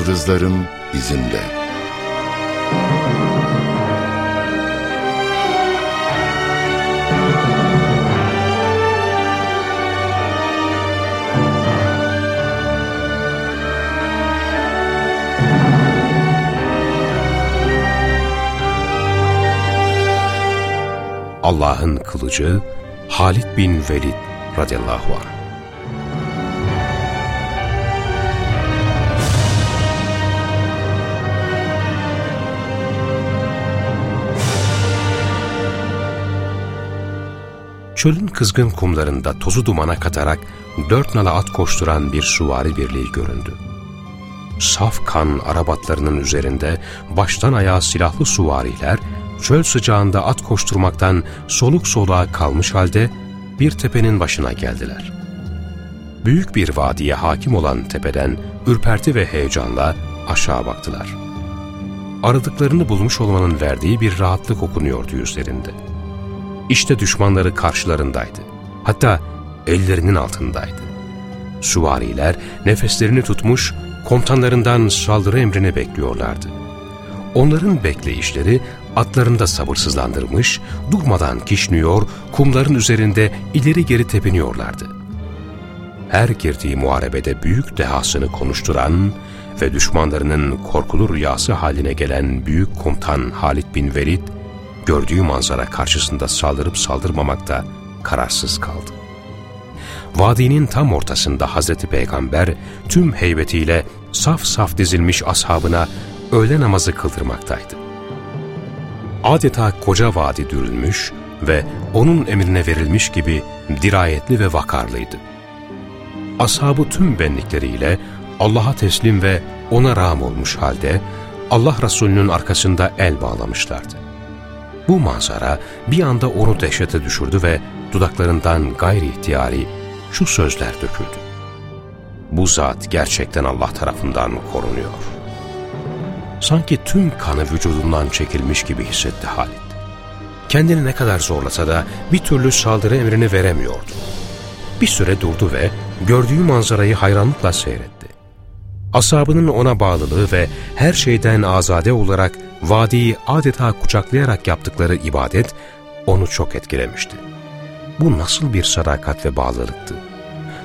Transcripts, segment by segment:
yıldızların izinde. Allah'ın kılıcı Halid bin Velid radıyallahu anh. Çölün kızgın kumlarında tozu dumana katarak dört nala at koşturan bir suvari birliği göründü. Saf kan arabatlarının üzerinde baştan ayağa silahlı suvariler, çöl sıcağında at koşturmaktan soluk soluğa kalmış halde bir tepenin başına geldiler. Büyük bir vadiye hakim olan tepeden ürperti ve heyecanla aşağı baktılar. Aradıklarını bulmuş olmanın verdiği bir rahatlık okunuyordu yüzlerinde. İşte düşmanları karşılarındaydı. Hatta ellerinin altındaydı. Süvariler nefeslerini tutmuş, komutanlarından saldırı emrini bekliyorlardı. Onların bekleyişleri atlarını da sabırsızlandırmış, durmadan kişniyor, kumların üzerinde ileri geri tepiniyorlardı. Her girdiği muharebede büyük dehasını konuşturan ve düşmanlarının korkulu rüyası haline gelen büyük komutan Halid bin Velid, gördüğü manzara karşısında saldırıp saldırmamakta kararsız kaldı. Vadinin tam ortasında Hazreti Peygamber tüm heybetiyle saf saf dizilmiş ashabına öğle namazı kıldırmaktaydı. Adeta koca vadi dürülmüş ve onun emrine verilmiş gibi dirayetli ve vakarlıydı. Ashabı tüm benlikleriyle Allah'a teslim ve ona rağm olmuş halde Allah Resulü'nün arkasında el bağlamışlardı. Bu manzara bir anda onu dehşete düşürdü ve dudaklarından gayri ihtiyari şu sözler döküldü. Bu zat gerçekten Allah tarafından korunuyor. Sanki tüm kanı vücudundan çekilmiş gibi hissetti Halid. Kendini ne kadar zorlasa da bir türlü saldırı emrini veremiyordu. Bir süre durdu ve gördüğü manzarayı hayranlıkla seyretti. Asabının ona bağlılığı ve her şeyden azade olarak vadiyi adeta kucaklayarak yaptıkları ibadet onu çok etkilemişti. Bu nasıl bir sadakat ve bağlılıktı?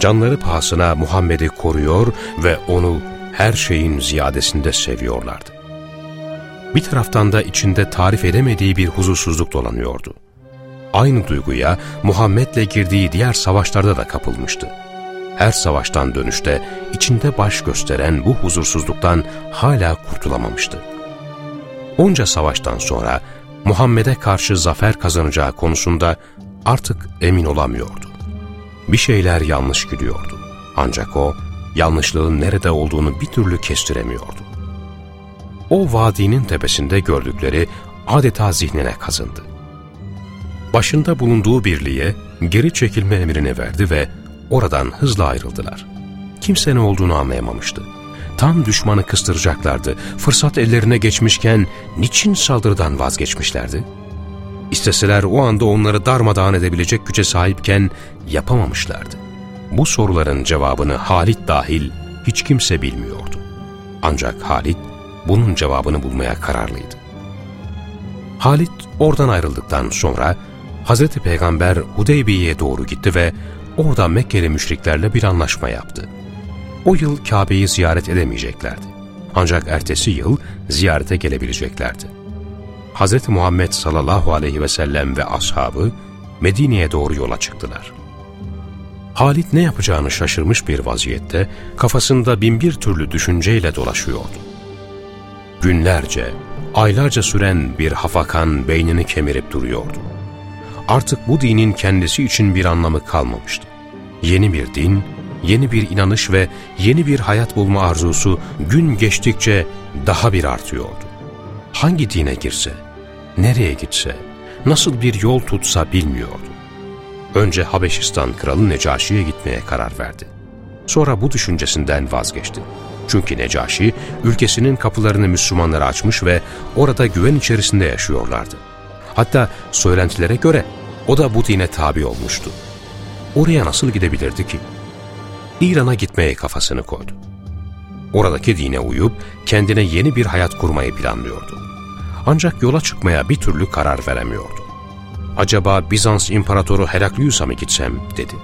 Canları pahasına Muhammed'i koruyor ve onu her şeyin ziyadesinde seviyorlardı. Bir taraftan da içinde tarif edemediği bir huzursuzluk dolanıyordu. Aynı duyguya Muhammed'le girdiği diğer savaşlarda da kapılmıştı. Her savaştan dönüşte içinde baş gösteren bu huzursuzluktan hala kurtulamamıştı. Onca savaştan sonra Muhammed'e karşı zafer kazanacağı konusunda artık emin olamıyordu. Bir şeyler yanlış gidiyordu. Ancak o, yanlışlığın nerede olduğunu bir türlü kestiremiyordu. O vadinin tepesinde gördükleri adeta zihnine kazındı. Başında bulunduğu birliğe geri çekilme emrini verdi ve oradan hızla ayrıldılar. Kimse ne olduğunu anlayamamıştı. Tam düşmanı kıstıracaklardı. Fırsat ellerine geçmişken niçin saldırıdan vazgeçmişlerdi? İsteseler o anda onları darmadağın edebilecek güce sahipken yapamamışlardı. Bu soruların cevabını Halit dahil hiç kimse bilmiyordu. Ancak Halit bunun cevabını bulmaya kararlıydı. Halit oradan ayrıldıktan sonra Hz. Peygamber Hudeybiye'ye doğru gitti ve orada Mekkeli müşriklerle bir anlaşma yaptı. O yıl Kabe'yi ziyaret edemeyeceklerdi. Ancak ertesi yıl ziyarete gelebileceklerdi. Hz. Muhammed sallallahu aleyhi ve sellem ve ashabı Medine'ye doğru yola çıktılar. Halit ne yapacağını şaşırmış bir vaziyette kafasında binbir türlü düşünceyle dolaşıyordu. Günlerce, aylarca süren bir hafakan beynini kemirip duruyordu. Artık bu dinin kendisi için bir anlamı kalmamıştı. Yeni bir din, yeni bir inanış ve yeni bir hayat bulma arzusu gün geçtikçe daha bir artıyordu. Hangi dine girse, nereye gitse, nasıl bir yol tutsa bilmiyordu. Önce Habeşistan kralı Necaşi'ye gitmeye karar verdi. Sonra bu düşüncesinden vazgeçti. Çünkü Necaşi ülkesinin kapılarını Müslümanlara açmış ve orada güven içerisinde yaşıyorlardı. Hatta söylentilere göre o da bu dine tabi olmuştu. Oraya nasıl gidebilirdi ki? İran'a gitmeye kafasını koydu. Oradaki dine uyup kendine yeni bir hayat kurmayı planlıyordu. Ancak yola çıkmaya bir türlü karar veremiyordu. Acaba Bizans İmparatoru Heraklius'a mı gitsem dedi.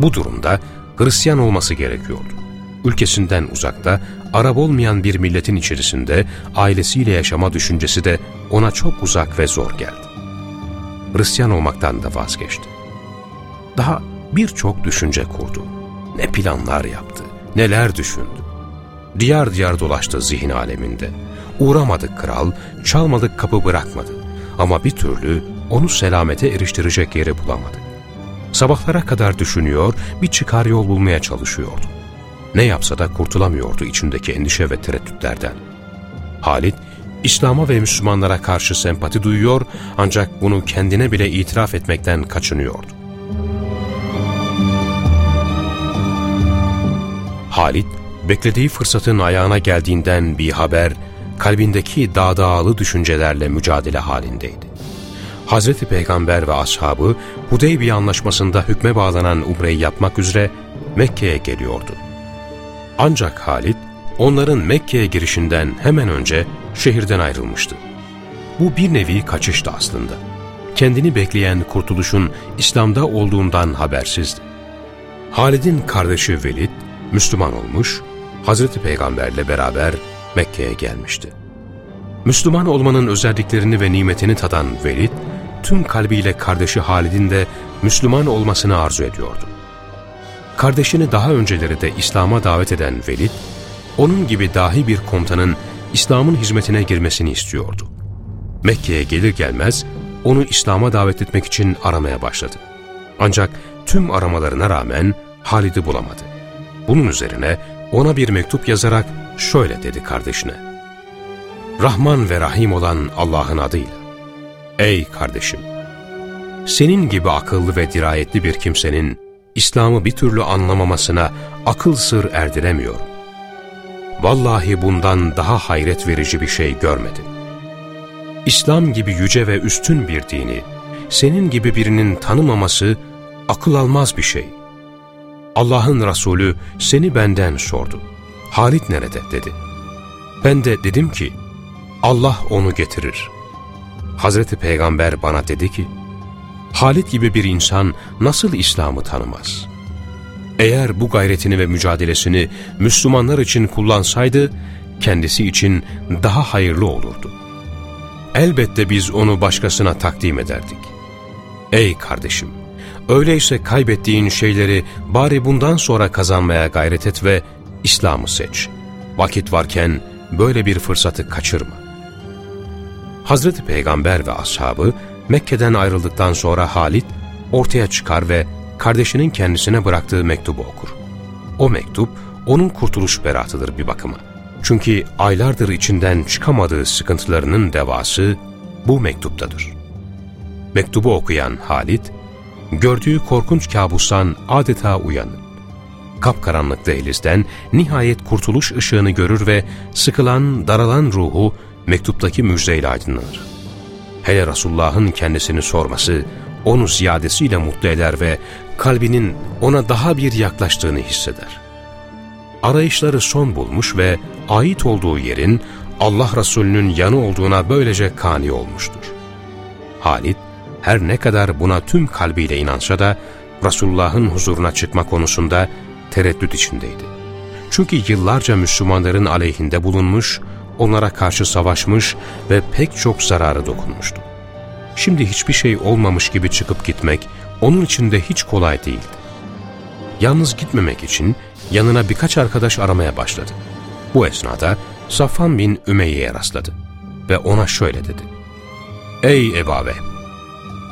Bu durumda Hristiyan olması gerekiyordu. Ülkesinden uzakta, Arap olmayan bir milletin içerisinde ailesiyle yaşama düşüncesi de ona çok uzak ve zor geldi. Hristiyan olmaktan da vazgeçti. Daha birçok düşünce kurdu. Ne planlar yaptı, neler düşündü. Diyar diyar dolaştı zihin aleminde. Uğramadık kral, çalmadık kapı bırakmadı. Ama bir türlü onu selamete eriştirecek yeri bulamadı. Sabahlara kadar düşünüyor, bir çıkar yol bulmaya çalışıyordu. Ne yapsa da kurtulamıyordu içindeki endişe ve tereddütlerden. Halit, İslam'a ve Müslümanlara karşı sempati duyuyor ancak bunu kendine bile itiraf etmekten kaçınıyordu. Halit, beklediği fırsatın ayağına geldiğinden bir haber, kalbindeki dağdağalı düşüncelerle mücadele halindeydi. Hazreti Peygamber ve ashabı Hudeybiye anlaşmasında hükme bağlanan umreyi yapmak üzere Mekke'ye geliyordu. Ancak Halit, onların Mekke'ye girişinden hemen önce şehirden ayrılmıştı. Bu bir nevi kaçıştı aslında. Kendini bekleyen kurtuluşun İslam'da olduğundan habersizdi. Halid'in kardeşi Velid, Müslüman olmuş, Hazreti Peygamberle beraber Mekke'ye gelmişti. Müslüman olmanın özelliklerini ve nimetini tadan Velid, tüm kalbiyle kardeşi Halid'in de Müslüman olmasını arzu ediyordu. Kardeşini daha önceleri de İslam'a davet eden Velid, onun gibi dahi bir komutanın İslam'ın hizmetine girmesini istiyordu. Mekke'ye gelir gelmez onu İslam'a davet etmek için aramaya başladı. Ancak tüm aramalarına rağmen Halid'i bulamadı. Bunun üzerine ona bir mektup yazarak şöyle dedi kardeşine. Rahman ve Rahim olan Allah'ın adıyla. Ey kardeşim! Senin gibi akıllı ve dirayetli bir kimsenin İslam'ı bir türlü anlamamasına akıl sır erdiremiyorum. Vallahi bundan daha hayret verici bir şey görmedim. İslam gibi yüce ve üstün bir dini, senin gibi birinin tanımaması akıl almaz bir şey. Allah'ın Resulü seni benden sordu. Halit nerede dedi. Ben de dedim ki, Allah onu getirir. Hazreti Peygamber bana dedi ki, Halit gibi bir insan nasıl İslam'ı tanımaz? Eğer bu gayretini ve mücadelesini Müslümanlar için kullansaydı, kendisi için daha hayırlı olurdu. Elbette biz onu başkasına takdim ederdik. Ey kardeşim! Öyleyse kaybettiğin şeyleri bari bundan sonra kazanmaya gayret et ve İslam'ı seç. Vakit varken böyle bir fırsatı kaçırma. Hazreti Peygamber ve ashabı Mekke'den ayrıldıktan sonra Halit ortaya çıkar ve kardeşinin kendisine bıraktığı mektubu okur. O mektup onun kurtuluş beratıdır bir bakıma. Çünkü aylardır içinden çıkamadığı sıkıntılarının devası bu mektuptadır. Mektubu okuyan Halit, gördüğü korkunç kabustan adeta uyanır. Kapkaranlık dehlizden nihayet kurtuluş ışığını görür ve sıkılan, daralan ruhu mektuptaki müjdeyle aydınlanır. Hele Resulullah'ın kendisini sorması, onu ziyadesiyle mutlu eder ve kalbinin ona daha bir yaklaştığını hisseder. Arayışları son bulmuş ve ait olduğu yerin Allah Resulü'nün yanı olduğuna böylece kani olmuştur. Halit, her ne kadar buna tüm kalbiyle inansa da Resulullah'ın huzuruna çıkma konusunda tereddüt içindeydi. Çünkü yıllarca Müslümanların aleyhinde bulunmuş, onlara karşı savaşmış ve pek çok zararı dokunmuştu. Şimdi hiçbir şey olmamış gibi çıkıp gitmek onun için de hiç kolay değildi. Yalnız gitmemek için yanına birkaç arkadaş aramaya başladı. Bu esnada Safan bin Ümeyye'ye rastladı ve ona şöyle dedi. Ey Ebabe!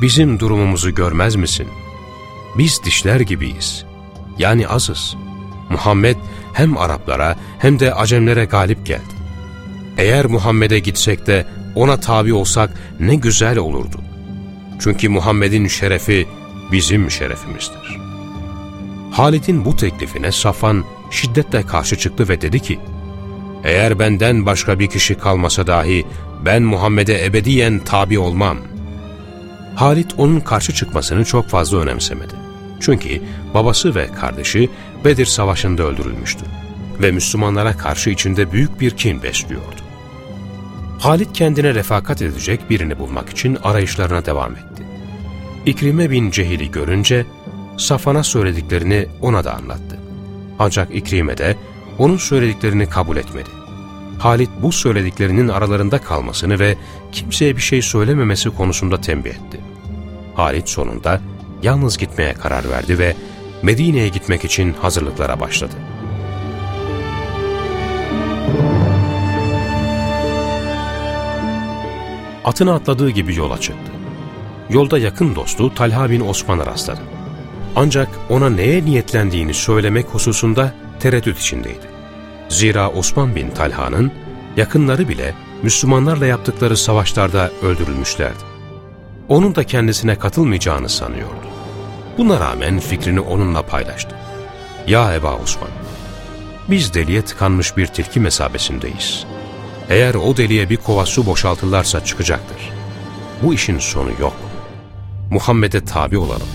Bizim durumumuzu görmez misin? Biz dişler gibiyiz. Yani azız. Muhammed hem Araplara hem de Acemlere galip geldi. Eğer Muhammed'e gitsek de ona tabi olsak ne güzel olurdu. Çünkü Muhammed'in şerefi bizim şerefimizdir. Halit'in bu teklifine Safan şiddetle karşı çıktı ve dedi ki, eğer benden başka bir kişi kalmasa dahi ben Muhammed'e ebediyen tabi olmam. Halit onun karşı çıkmasını çok fazla önemsemedi. Çünkü babası ve kardeşi Bedir Savaşı'nda öldürülmüştü. ve Müslümanlara karşı içinde büyük bir kin besliyordu. Halit kendine refakat edecek birini bulmak için arayışlarına devam etti. İkrime bin Cehil'i görünce Safan'a söylediklerini ona da anlattı. Ancak İkrime de onun söylediklerini kabul etmedi. Halit bu söylediklerinin aralarında kalmasını ve kimseye bir şey söylememesi konusunda tembih etti. Halit sonunda yalnız gitmeye karar verdi ve Medine'ye gitmek için hazırlıklara başladı. Atını atladığı gibi yola çıktı. Yolda yakın dostu Talha bin Osman'a rastladı. Ancak ona neye niyetlendiğini söylemek hususunda tereddüt içindeydi. Zira Osman bin Talha'nın yakınları bile Müslümanlarla yaptıkları savaşlarda öldürülmüşlerdi. Onun da kendisine katılmayacağını sanıyordu. Buna rağmen fikrini onunla paylaştı. Ya Eba Osman, biz deliye tıkanmış bir tilki mesabesindeyiz. Eğer o deliye bir kova su boşaltırlarsa çıkacaktır. Bu işin sonu yok. Muhammed'e tabi olalım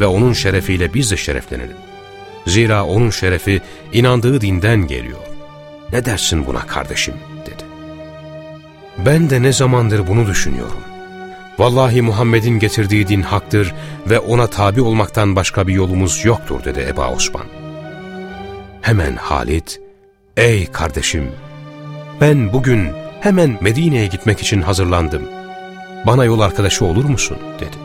ve onun şerefiyle biz de şereflenelim. Zira onun şerefi inandığı dinden geliyor. Ne dersin buna kardeşim dedi. Ben de ne zamandır bunu düşünüyorum. Vallahi Muhammed'in getirdiği din haktır ve ona tabi olmaktan başka bir yolumuz yoktur dedi Eba Osman. Hemen Halit, ey kardeşim ben bugün hemen Medine'ye gitmek için hazırlandım. Bana yol arkadaşı olur musun? dedi.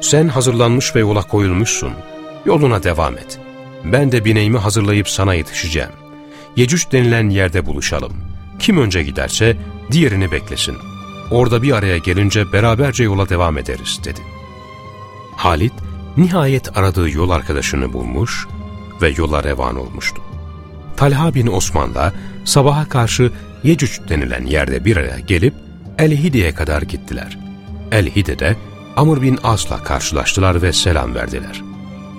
Sen hazırlanmış ve yola koyulmuşsun. Yoluna devam et. Ben de bineğimi hazırlayıp sana yetişeceğim. Yecüc denilen yerde buluşalım. Kim önce giderse diğerini beklesin. Orada bir araya gelince beraberce yola devam ederiz dedi. Halit nihayet aradığı yol arkadaşını bulmuş ve yola revan olmuştu. Talha bin Osman da sabaha karşı Yecüc denilen yerde bir araya gelip El-Hide'ye kadar gittiler. El-Hide'de Amr bin As'la karşılaştılar ve selam verdiler.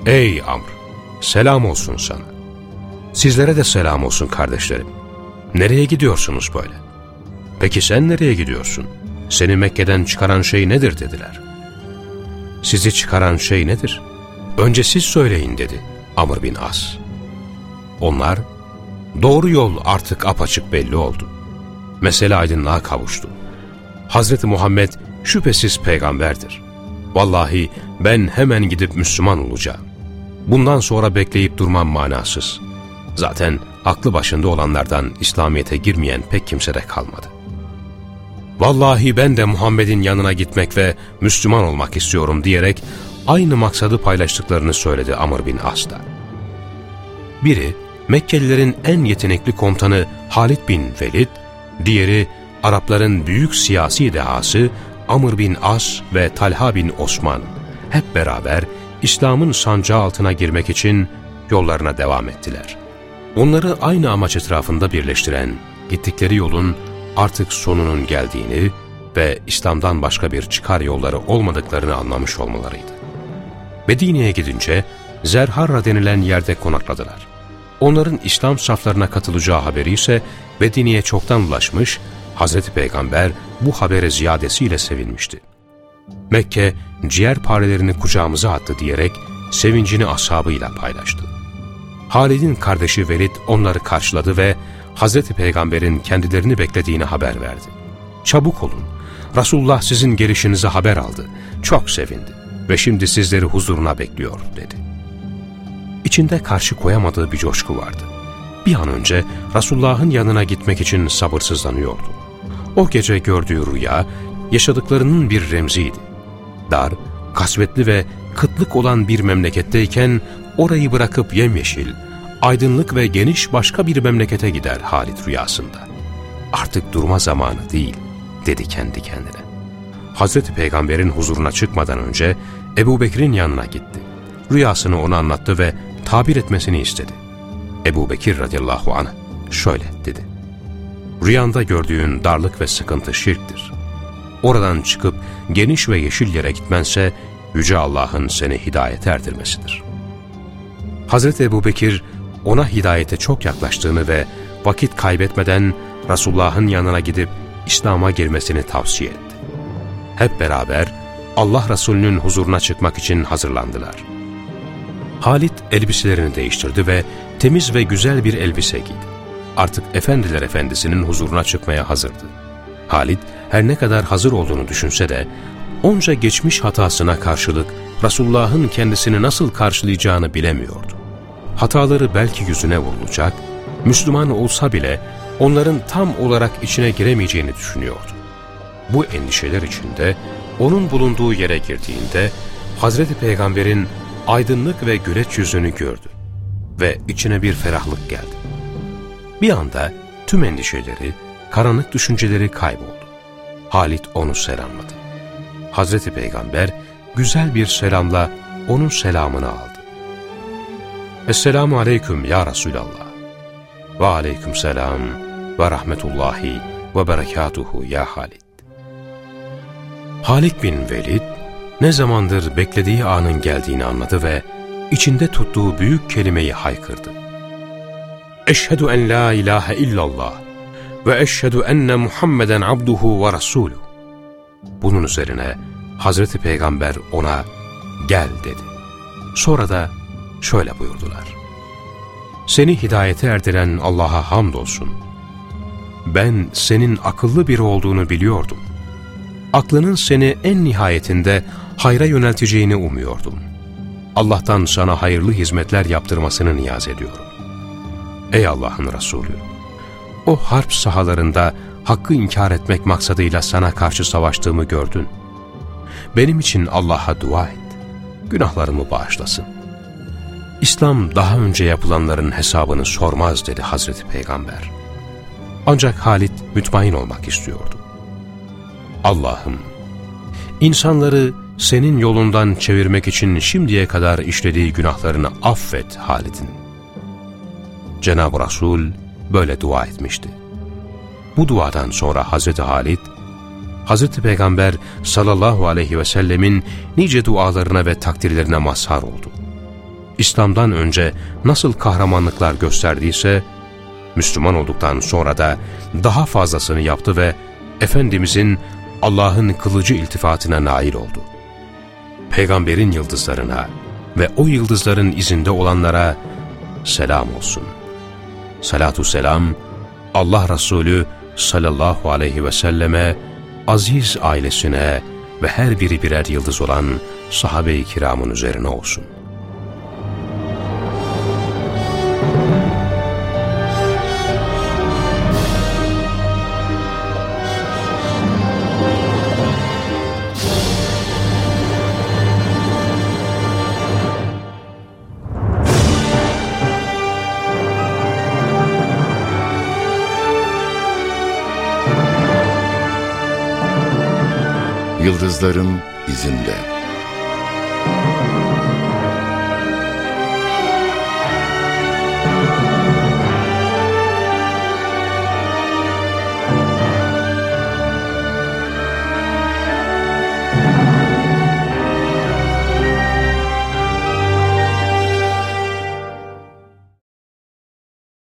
Ey Amr! Selam olsun sana. Sizlere de selam olsun kardeşlerim. Nereye gidiyorsunuz böyle? Peki sen nereye gidiyorsun? Seni Mekke'den çıkaran şey nedir dediler. Sizi çıkaran şey nedir? Önce siz söyleyin dedi Amr bin As. Onlar Doğru yol artık apaçık belli oldu. Mesele aydınlığa kavuştu. Hazreti Muhammed şüphesiz peygamberdir. Vallahi ben hemen gidip Müslüman olacağım. Bundan sonra bekleyip durmam manasız. Zaten aklı başında olanlardan İslamiyet'e girmeyen pek kimse de kalmadı. Vallahi ben de Muhammed'in yanına gitmek ve Müslüman olmak istiyorum diyerek aynı maksadı paylaştıklarını söyledi Amr bin As'ta. Biri, Mekkelilerin en yetenekli komutanı Halid bin Velid, diğeri Arapların büyük siyasi dehası Amr bin As ve Talha bin Osman hep beraber İslam'ın sancağı altına girmek için yollarına devam ettiler. Onları aynı amaç etrafında birleştiren, gittikleri yolun artık sonunun geldiğini ve İslam'dan başka bir çıkar yolları olmadıklarını anlamış olmalarıydı. Medine'ye gidince Zerharra denilen yerde konakladılar. Onların İslam saflarına katılacağı haberi ise Medine'ye çoktan ulaşmış, Hazreti Peygamber bu habere ziyadesiyle sevinmişti. Mekke, ciğer parelerini kucağımıza attı diyerek sevincini ashabıyla paylaştı. Halid'in kardeşi Velid onları karşıladı ve Hazreti Peygamber'in kendilerini beklediğini haber verdi. Çabuk olun, Resulullah sizin gelişinize haber aldı, çok sevindi ve şimdi sizleri huzuruna bekliyor dedi içinde karşı koyamadığı bir coşku vardı. Bir an önce Resulullah'ın yanına gitmek için sabırsızlanıyordu. O gece gördüğü rüya yaşadıklarının bir remziydi. Dar, kasvetli ve kıtlık olan bir memleketteyken orayı bırakıp yemyeşil, aydınlık ve geniş başka bir memlekete gider Halit rüyasında. Artık durma zamanı değil, dedi kendi kendine. Hazreti Peygamber'in huzuruna çıkmadan önce Ebu Bekir'in yanına gitti. Rüyasını ona anlattı ve tabir etmesini istedi. Ebu Bekir radıyallahu anh şöyle dedi. Rüyanda gördüğün darlık ve sıkıntı şirktir. Oradan çıkıp geniş ve yeşil yere gitmense Yüce Allah'ın seni hidayete erdirmesidir. Hazreti Ebu Bekir ona hidayete çok yaklaştığını ve vakit kaybetmeden Resulullah'ın yanına gidip İslam'a girmesini tavsiye etti. Hep beraber Allah Resulü'nün huzuruna çıkmak için hazırlandılar. Halit elbiselerini değiştirdi ve temiz ve güzel bir elbise giydi. Artık efendiler efendisinin huzuruna çıkmaya hazırdı. Halit her ne kadar hazır olduğunu düşünse de onca geçmiş hatasına karşılık Resulullah'ın kendisini nasıl karşılayacağını bilemiyordu. Hataları belki yüzüne vurulacak, Müslüman olsa bile onların tam olarak içine giremeyeceğini düşünüyordu. Bu endişeler içinde onun bulunduğu yere girdiğinde Hazreti Peygamber'in aydınlık ve güleç yüzünü gördü ve içine bir ferahlık geldi. Bir anda tüm endişeleri, karanlık düşünceleri kayboldu. Halit onu selamladı. Hazreti Peygamber güzel bir selamla onun selamını aldı. Esselamu aleyküm ya Resulallah. Ve aleyküm selam ve rahmetullahi ve berekatuhu ya Halit. Halik bin Velid ne zamandır beklediği anın geldiğini anladı ve içinde tuttuğu büyük kelimeyi haykırdı. Eşhedü en la ilahe illallah ve eşhedü enne Muhammeden abduhu ve rasuluh. Bunun üzerine Hazreti Peygamber ona gel dedi. Sonra da şöyle buyurdular. Seni hidayete erdiren Allah'a hamdolsun. Ben senin akıllı biri olduğunu biliyordum. Aklının seni en nihayetinde hayra yönelteceğini umuyordum. Allah'tan sana hayırlı hizmetler yaptırmasını niyaz ediyorum. Ey Allah'ın Resulü! O harp sahalarında hakkı inkar etmek maksadıyla sana karşı savaştığımı gördün. Benim için Allah'a dua et. Günahlarımı bağışlasın. İslam daha önce yapılanların hesabını sormaz dedi Hazreti Peygamber. Ancak Halit mütmain olmak istiyordu. Allah'ım, insanları senin yolundan çevirmek için şimdiye kadar işlediği günahlarını affet Halit'in. Cenab-ı Resul böyle dua etmişti. Bu duadan sonra Hazreti Halit, Hazreti Peygamber sallallahu aleyhi ve sellemin nice dualarına ve takdirlerine mazhar oldu. İslam'dan önce nasıl kahramanlıklar gösterdiyse, Müslüman olduktan sonra da daha fazlasını yaptı ve Efendimizin Allah'ın kılıcı iltifatına nail oldu. Peygamberin yıldızlarına ve o yıldızların izinde olanlara selam olsun. Salatu selam, Allah Resulü sallallahu aleyhi ve selleme, aziz ailesine ve her biri birer yıldız olan sahabe-i kiramın üzerine olsun. Yıldızların izinde.